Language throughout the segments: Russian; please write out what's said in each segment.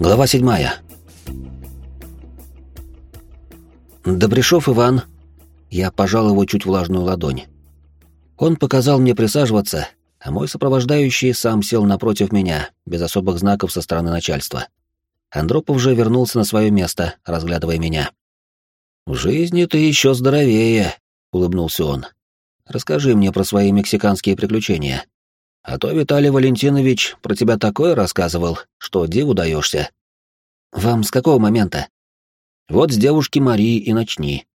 Глава седьмая. Добряшов Иван. Я пожал его чуть влажную ладонь. Он показал мне присаживаться, а мой сопровождающий сам сел напротив меня, без особых знаков со стороны начальства. Андропов же вернулся на свое место, разглядывая меня. «В жизни ты еще здоровее», — улыбнулся он. «Расскажи мне про свои мексиканские приключения. А то Виталий Валентинович про тебя такое рассказывал, что диву даешься. Вам с какого момента? Вот с девушки Марии и начни.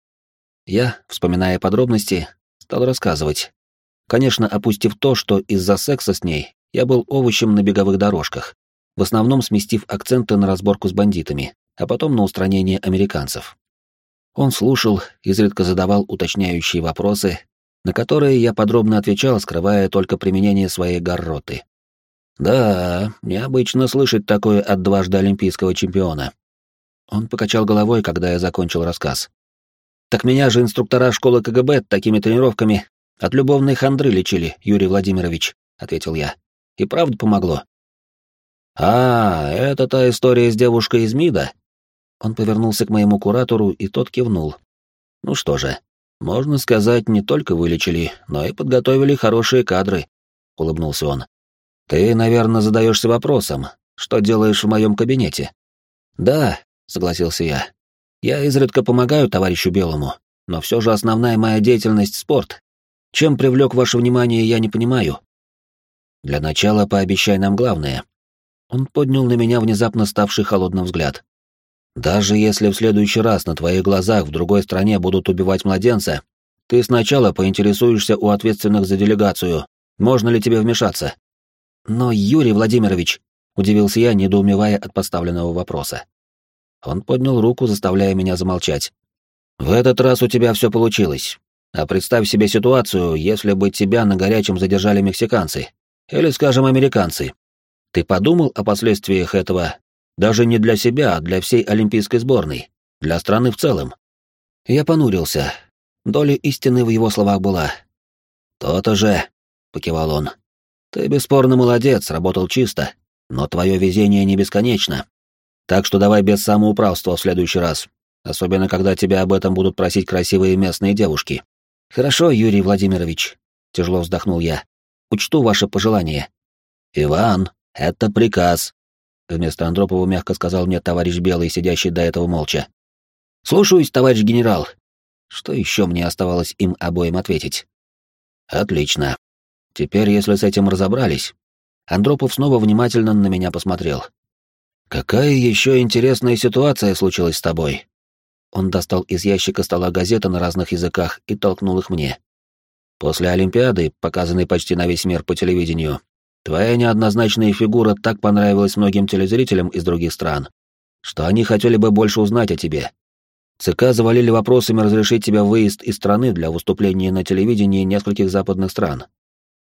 Я, вспоминая подробности, стал рассказывать. Конечно, опустив то, что из-за секса с ней я был овощем на беговых дорожках, в основном сместив акценты на разборку с бандитами, а потом на устранение американцев. Он слушал, изредка задавал уточняющие вопросы, на которые я подробно отвечал, скрывая только применение своей гарроты. «Да, необычно слышать такое от дважды олимпийского чемпиона». Он покачал головой, когда я закончил рассказ. «Так меня же инструктора школы КГБ такими тренировками от любовной хандры лечили, Юрий Владимирович», — ответил я. «И правда помогло». «А, это та история с девушкой из МИДа?» Он повернулся к моему куратору, и тот кивнул. «Ну что же, можно сказать, не только вылечили, но и подготовили хорошие кадры, улыбнулся он. Ты, наверное, задаешься вопросом, что делаешь в моем кабинете? Да, согласился я. Я изредка помогаю товарищу Белому, но все же основная моя деятельность — спорт. Чем привлек ваше внимание, я не понимаю. Для начала пообещай нам главное. Он поднял на меня внезапно ставший холодным взгляд. Даже если в следующий раз на твоих глазах в другой стране будут убивать младенца, ты сначала поинтересуешься у ответственных за делегацию, можно ли тебе вмешаться. Но, Юрий Владимирович, удивился я, недоумевая от поставленного вопроса. Он поднял руку, заставляя меня замолчать. В этот раз у тебя все получилось. А представь себе ситуацию, если бы тебя на горячем задержали мексиканцы, или, скажем, американцы. Ты подумал о последствиях этого даже не для себя, а для всей олимпийской сборной, для страны в целом. Я понурился. Доля истины в его словах была. «То-то же», — покивал он. «Ты бесспорно молодец, работал чисто, но твое везение не бесконечно. Так что давай без самоуправства в следующий раз, особенно когда тебя об этом будут просить красивые местные девушки». «Хорошо, Юрий Владимирович», — тяжело вздохнул я. «Учту ваше пожелание». «Иван, это приказ», Вместо Андропова мягко сказал мне товарищ Белый, сидящий до этого молча. «Слушаюсь, товарищ генерал!» Что еще мне оставалось им обоим ответить? «Отлично. Теперь, если с этим разобрались...» Андропов снова внимательно на меня посмотрел. «Какая еще интересная ситуация случилась с тобой?» Он достал из ящика стола газеты на разных языках и толкнул их мне. После Олимпиады, показанной почти на весь мир по телевидению, Твоя неоднозначная фигура так понравилась многим телезрителям из других стран, что они хотели бы больше узнать о тебе. ЦК завалили вопросами разрешить тебе выезд из страны для выступления на телевидении нескольких западных стран.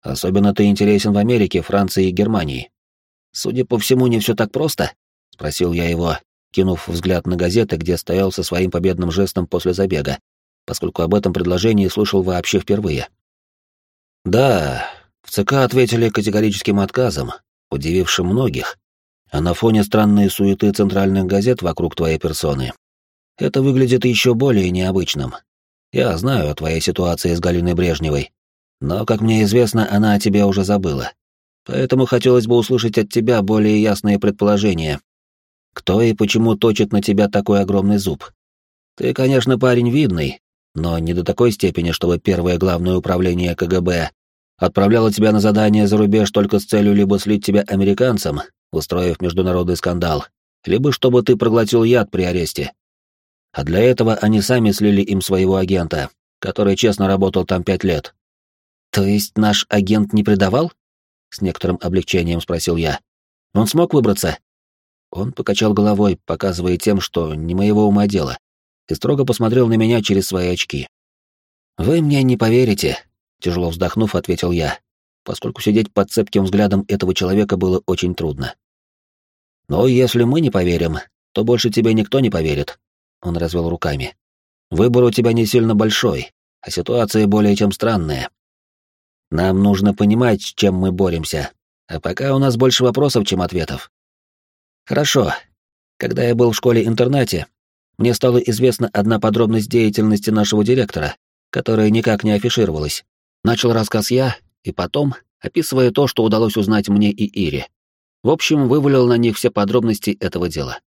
Особенно ты интересен в Америке, Франции и Германии. Судя по всему, не все так просто, спросил я его, кинув взгляд на газеты, где стоял со своим победным жестом после забега, поскольку об этом предложении слышал вообще впервые. Да, в ЦК ответили категорическим отказом, удивившим многих, а на фоне странной суеты центральных газет вокруг твоей персоны это выглядит еще более необычным. Я знаю о твоей ситуации с Галиной Брежневой, но, как мне известно, она о тебе уже забыла. Поэтому хотелось бы услышать от тебя более ясные предположения. Кто и почему точит на тебя такой огромный зуб? Ты, конечно, парень видный, но не до такой степени, чтобы первое главное управление КГБ отправляла тебя на задание за рубеж только с целью либо слить тебя американцам, устроив международный скандал, либо чтобы ты проглотил яд при аресте. А для этого они сами слили им своего агента, который честно работал там пять лет. То есть наш агент не предавал? С некоторым облегчением спросил я. Он смог выбраться? Он покачал головой, показывая тем, что не моего ума дело, и строго посмотрел на меня через свои очки. «Вы мне не поверите, Тяжело вздохнув, ответил я, поскольку сидеть под цепким взглядом этого человека было очень трудно. «Но если мы не поверим, то больше тебе никто не поверит», — он развел руками. «Выбор у тебя не сильно большой, а ситуация более чем странная. Нам нужно понимать, с чем мы боремся, а пока у нас больше вопросов, чем ответов». «Хорошо. Когда я был в школе-интернате, мне стала известна одна подробность деятельности нашего директора, которая никак не афишировалась. Начал рассказ я, и потом, описывая то, что удалось узнать мне и Ире. В общем, вывалил на них все подробности этого дела.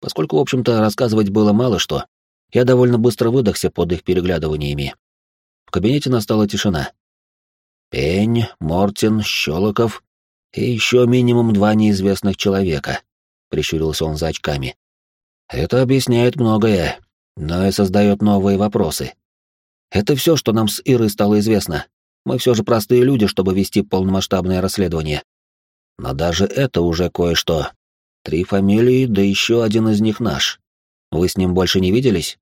Поскольку, в общем-то, рассказывать было мало что, я довольно быстро выдохся под их переглядываниями. В кабинете настала тишина. Пень, Мортин, Щелоков и еще минимум два неизвестных человека, — прищурился он за очками. Это объясняет многое, но и создает новые вопросы. Это все, что нам с Ирой стало известно. Мы все же простые люди, чтобы вести полномасштабное расследование. Но даже это уже кое-что. Три фамилии, да еще один из них наш. Вы с ним больше не виделись?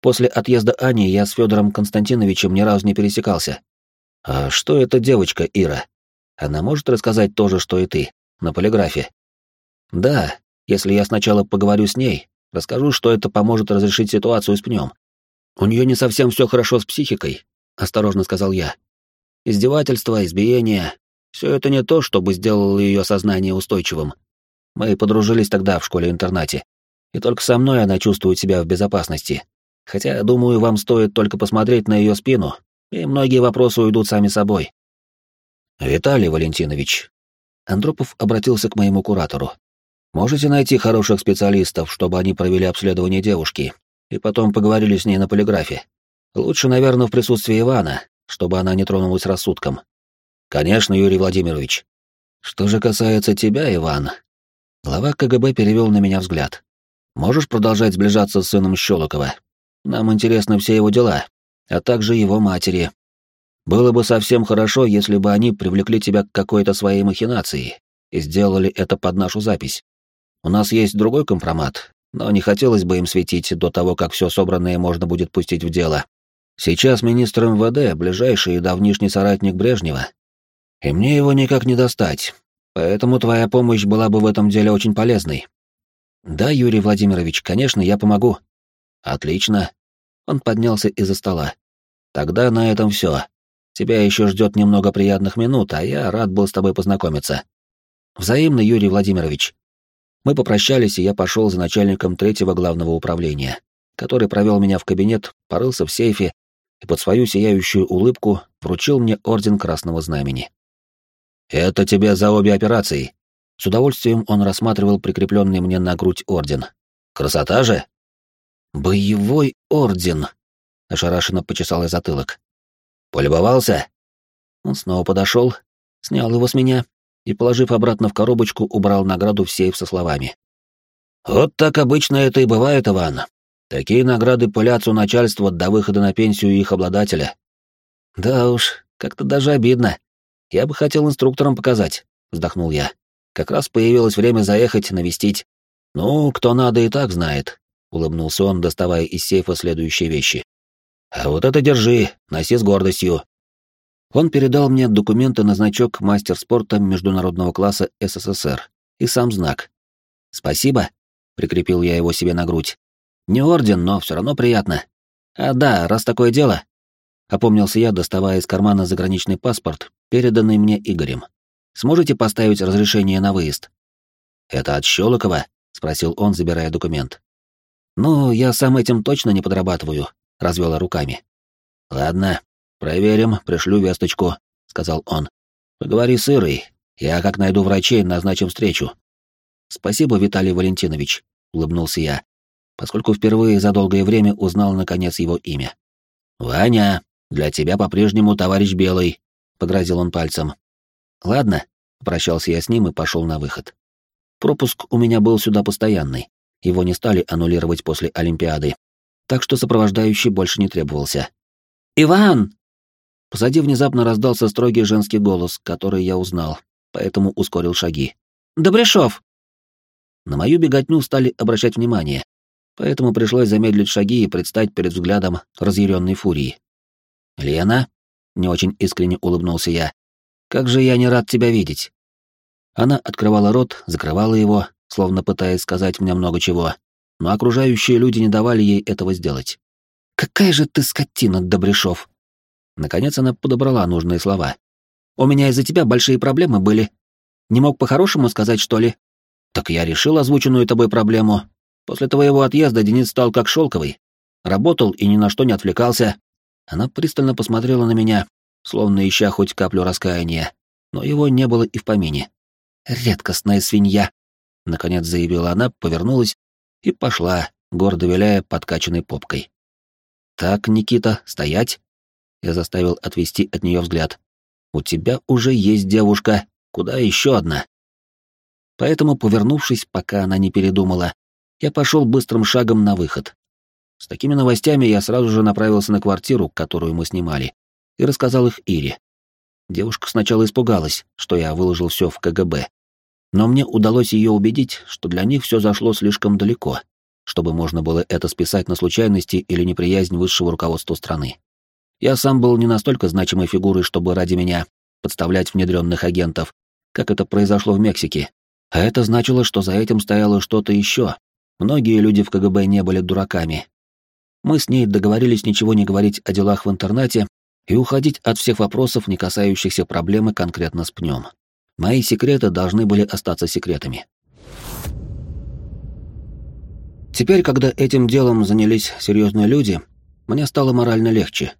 После отъезда Ани я с Федором Константиновичем ни разу не пересекался. А что эта девочка Ира? Она может рассказать то же, что и ты, на полиграфе? Да, если я сначала поговорю с ней, расскажу, что это поможет разрешить ситуацию с пнем. У нее не совсем все хорошо с психикой, осторожно сказал я. Издевательства, избиения — все это не то, чтобы сделало ее сознание устойчивым. Мы подружились тогда в школе-интернате, и только со мной она чувствует себя в безопасности. Хотя, думаю, вам стоит только посмотреть на ее спину, и многие вопросы уйдут сами собой. Виталий Валентинович. Андропов обратился к моему куратору. Можете найти хороших специалистов, чтобы они провели обследование девушки, и потом поговорили с ней на полиграфе. Лучше, наверное, в присутствии Ивана, чтобы она не тронулась рассудком. Конечно, Юрий Владимирович. Что же касается тебя, Иван, глава КГБ перевел на меня взгляд. Можешь продолжать сближаться с сыном Щелокова? Нам интересны все его дела, а также его матери. Было бы совсем хорошо, если бы они привлекли тебя к какой-то своей махинации и сделали это под нашу запись. У нас есть другой компромат, но не хотелось бы им светить до того, как все собранное можно будет пустить в дело. Сейчас министр МВД — ближайший и давнишний соратник Брежнева, и мне его никак не достать, поэтому твоя помощь была бы в этом деле очень полезной. Да, Юрий Владимирович, конечно, я помогу. Отлично. Он поднялся из-за стола. Тогда на этом все. Тебя еще ждет немного приятных минут, а я рад был с тобой познакомиться. Взаимно, Юрий Владимирович. Мы попрощались, и я пошел за начальником третьего главного управления, который провел меня в кабинет, порылся в сейфе и под свою сияющую улыбку вручил мне орден Красного Знамени. «Это тебе за обе операции». С удовольствием он рассматривал прикрепленный мне на грудь орден. «Красота же!» «Боевой орден!» — ошарашенно почесал я затылок. «Полюбовался?» Он снова подошел, снял его с меня и, положив обратно в коробочку, убрал награду в сейф со словами. «Вот так обычно это и бывает, Иван. Такие награды пылятся у начальства до выхода на пенсию их обладателя». «Да уж, как-то даже обидно. Я бы хотел инструкторам показать», — вздохнул я. «Как раз появилось время заехать, навестить. Ну, кто надо и так знает», — улыбнулся он, доставая из сейфа следующие вещи. «А вот это держи, носи с гордостью. Он передал мне документы на значок мастер спорта международного класса СССР и сам знак. «Спасибо», — прикрепил я его себе на грудь. «Не орден, но все равно приятно. А да, раз такое дело...» Опомнился я, доставая из кармана заграничный паспорт, переданный мне Игорем. «Сможете поставить разрешение на выезд?» «Это от Щелокова?» — спросил он, забирая документ. «Ну, я сам этим точно не подрабатываю», — развела руками. «Ладно, «Проверим, пришлю весточку», — сказал он. «Поговори с Ирой. Я, как найду врачей, назначим встречу». «Спасибо, Виталий Валентинович», — улыбнулся я, поскольку впервые за долгое время узнал, наконец, его имя. «Ваня, для тебя по-прежнему товарищ Белый», — погрозил он пальцем. «Ладно», — попрощался я с ним и пошел на выход. Пропуск у меня был сюда постоянный, его не стали аннулировать после Олимпиады, так что сопровождающий больше не требовался. «Иван!» Позади внезапно раздался строгий женский голос, который я узнал, поэтому ускорил шаги. «Добряшов!» На мою беготню стали обращать внимание, поэтому пришлось замедлить шаги и предстать перед взглядом разъяренной фурии. «Лена?» — не очень искренне улыбнулся я. «Как же я не рад тебя видеть!» Она открывала рот, закрывала его, словно пытаясь сказать мне много чего, но окружающие люди не давали ей этого сделать. «Какая же ты скотина, Добряшов!» Наконец она подобрала нужные слова. «У меня из-за тебя большие проблемы были. Не мог по-хорошему сказать, что ли?» Так я решил озвученную тобой проблему. После твоего отъезда Денис стал как шелковый. Работал и ни на что не отвлекался. Она пристально посмотрела на меня, словно ища хоть каплю раскаяния, но его не было и в помине. «Редкостная свинья», — наконец заявила она, повернулась и пошла, гордо виляя подкачанной попкой. «Так, Никита, стоять!» Я заставил отвести от нее взгляд. «У тебя уже есть девушка, куда еще одна?» Поэтому, повернувшись, пока она не передумала, я пошел быстрым шагом на выход. С такими новостями я сразу же направился на квартиру, которую мы снимали, и рассказал их Ире. Девушка сначала испугалась, что я выложил все в КГБ, но мне удалось ее убедить, что для них все зашло слишком далеко, чтобы можно было это списать на случайности или неприязнь высшего руководства страны. Я сам был не настолько значимой фигурой, чтобы ради меня подставлять внедренных агентов, как это произошло в Мексике. А это значило, что за этим стояло что-то еще. Многие люди в КГБ не были дураками. Мы с ней договорились ничего не говорить о делах в интернете и уходить от всех вопросов, не касающихся проблемы конкретно с пнем. Мои секреты должны были остаться секретами. Теперь, когда этим делом занялись серьезные люди, мне стало морально легче,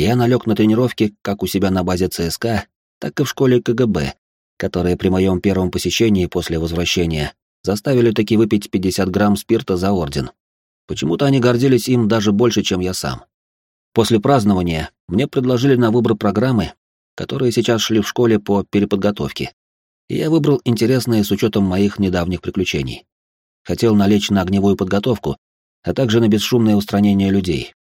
я налег на тренировки как у себя на базе ЦСКА, так и в школе КГБ, которые при моем первом посещении после возвращения заставили таки выпить 50 грамм спирта за орден. Почему-то они гордились им даже больше, чем я сам. После празднования мне предложили на выбор программы, которые сейчас шли в школе по переподготовке и я выбрал интересное с учетом моих недавних приключений. Хотел налечь на огневую подготовку, а также на бесшумное устранение людей.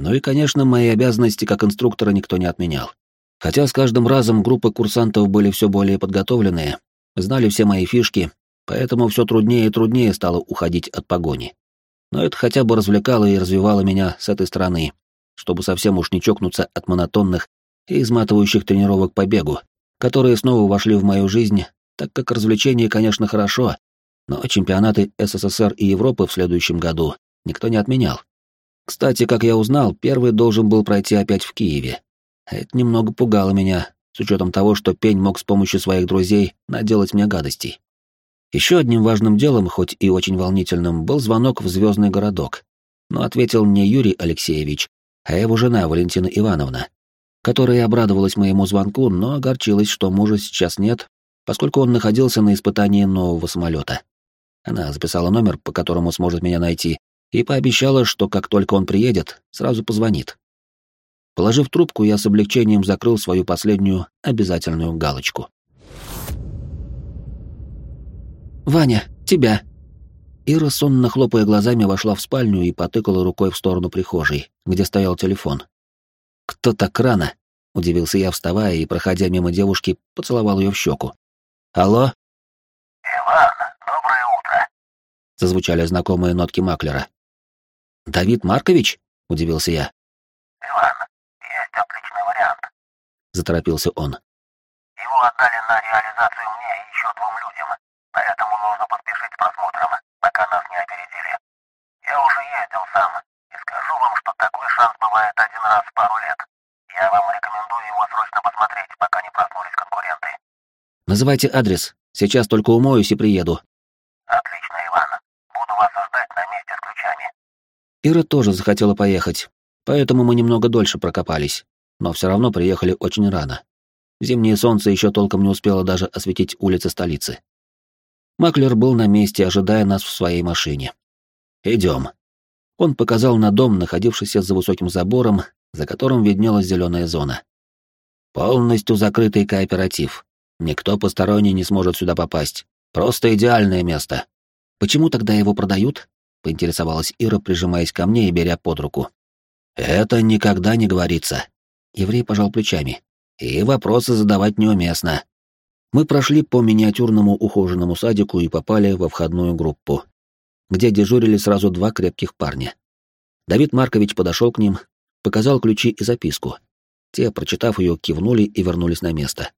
Ну и, конечно, мои обязанности как инструктора никто не отменял. Хотя с каждым разом группы курсантов были все более подготовленные, знали все мои фишки, поэтому все труднее и труднее стало уходить от погони. Но это хотя бы развлекало и развивало меня с этой стороны, чтобы совсем уж не чокнуться от монотонных и изматывающих тренировок по бегу, которые снова вошли в мою жизнь, так как развлечения, конечно, хорошо, но чемпионаты СССР и Европы в следующем году никто не отменял. Кстати, как я узнал, первый должен был пройти опять в Киеве. Это немного пугало меня, с учетом того, что Пень мог с помощью своих друзей наделать мне гадостей. Еще одним важным делом, хоть и очень волнительным, был звонок в звездный городок. Но ответил не Юрий Алексеевич, а его жена Валентина Ивановна которая обрадовалась моему звонку, но огорчилась, что мужа сейчас нет, поскольку он находился на испытании нового самолета. Она записала номер, по которому сможет меня найти, и пообещала, что как только он приедет, сразу позвонит. Положив трубку, я с облегчением закрыл свою последнюю обязательную галочку. «Ваня, тебя!» Ира, сонно хлопая глазами, вошла в спальню и потыкала рукой в сторону прихожей, где стоял телефон. «Кто так рано?» — удивился я, вставая и, проходя мимо девушки, поцеловал ее в щеку. «Алло?» «Иван, доброе утро!» — зазвучали знакомые нотки Маклера. «Давид Маркович?» — удивился я. «Иван, есть отличный вариант», — заторопился он. «Его отдали на реализацию мне и еще двум людям, поэтому нужно поспешить с просмотром, пока нас не опередили. Я уже ездил сам, и скажу вам, что такой шанс бывает один раз в пару лет. Я вам рекомендую его срочно посмотреть, пока не проснулись конкуренты. Называйте адрес. Сейчас только умоюсь и приеду. Отлично, Иван. Буду вас ждать на месте с ключами. Ира тоже захотела поехать, поэтому мы немного дольше прокопались, но все равно приехали очень рано. Зимнее солнце еще толком не успело даже осветить улицы столицы. Маклер был на месте, ожидая нас в своей машине. Идем. Он показал на дом, находившийся за высоким забором, за которым виднелась зеленая зона. Полностью закрытый кооператив. Никто посторонний не сможет сюда попасть. Просто идеальное место. Почему тогда его продают? Поинтересовалась Ира, прижимаясь ко мне и беря под руку. Это никогда не говорится. Еврей пожал плечами. И вопросы задавать неуместно. Мы прошли по миниатюрному ухоженному садику и попали во входную группу, где дежурили сразу два крепких парня. Давид Маркович подошел к ним, показал ключи и записку. Те, прочитав ее, кивнули и вернулись на место.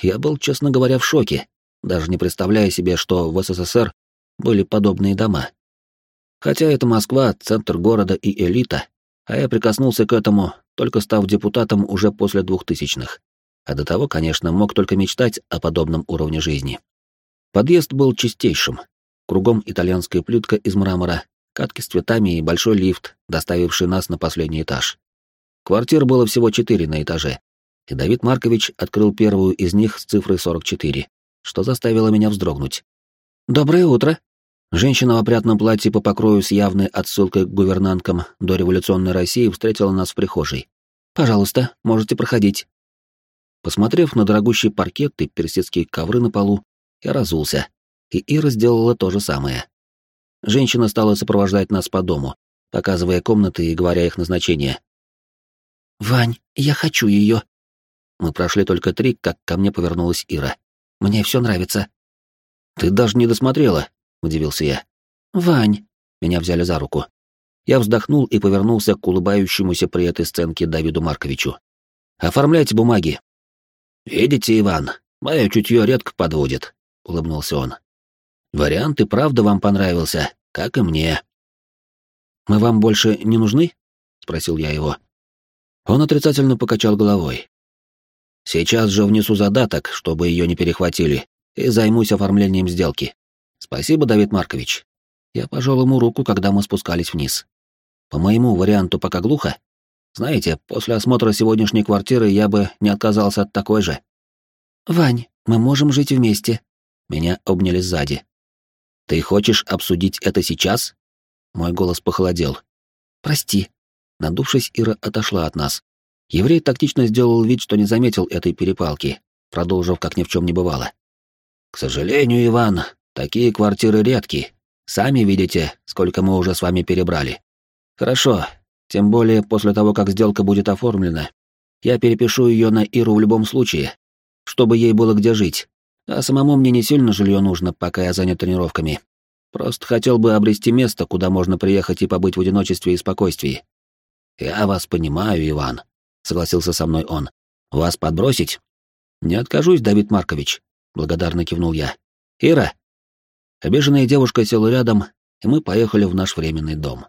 Я был, честно говоря, в шоке, даже не представляя себе, что в СССР были подобные дома. Хотя это Москва, центр города и элита, а я прикоснулся к этому, только став депутатом уже после двухтысячных. А до того, конечно, мог только мечтать о подобном уровне жизни. Подъезд был чистейшим. Кругом итальянская плитка из мрамора, катки с цветами и большой лифт, доставивший нас на последний этаж. Квартир было всего четыре на этаже, и Давид Маркович открыл первую из них с цифрой 44, что заставило меня вздрогнуть. «Доброе утро!» Женщина в опрятном платье по покрою с явной отсылкой к гувернанткам до революционной России встретила нас в прихожей. «Пожалуйста, можете проходить». Посмотрев на дорогущий паркет и персидские ковры на полу, я разулся, и Ира сделала то же самое. Женщина стала сопровождать нас по дому, показывая комнаты и говоря их назначение. «Вань, я хочу ее!» Мы прошли только три, как ко мне повернулась Ира. «Мне все нравится». «Ты даже не досмотрела», — удивился я. «Вань!» — меня взяли за руку. Я вздохнул и повернулся к улыбающемуся при этой сценке Давиду Марковичу. «Оформляйте бумаги». «Видите, Иван, мое чутье редко подводит», — улыбнулся он. «Вариант и правда вам понравился, как и мне». «Мы вам больше не нужны?» — спросил я его. Он отрицательно покачал головой. «Сейчас же внесу задаток, чтобы ее не перехватили, и займусь оформлением сделки. Спасибо, Давид Маркович». Я пожал ему руку, когда мы спускались вниз. По моему варианту пока глухо. Знаете, после осмотра сегодняшней квартиры я бы не отказался от такой же. «Вань, мы можем жить вместе». Меня обняли сзади. «Ты хочешь обсудить это сейчас?» Мой голос похолодел. «Прости». Надувшись, Ира отошла от нас. Еврей тактично сделал вид, что не заметил этой перепалки, продолжив, как ни в чем не бывало. «К сожалению, Иван, такие квартиры редки. Сами видите, сколько мы уже с вами перебрали. Хорошо, тем более после того, как сделка будет оформлена. Я перепишу ее на Иру в любом случае, чтобы ей было где жить. А самому мне не сильно жилье нужно, пока я занят тренировками. Просто хотел бы обрести место, куда можно приехать и побыть в одиночестве и спокойствии. Я вас понимаю, Иван, согласился со мной он. Вас подбросить? Не откажусь, Давид Маркович, благодарно кивнул я. Ира. Обиженная девушка села рядом, и мы поехали в наш временный дом.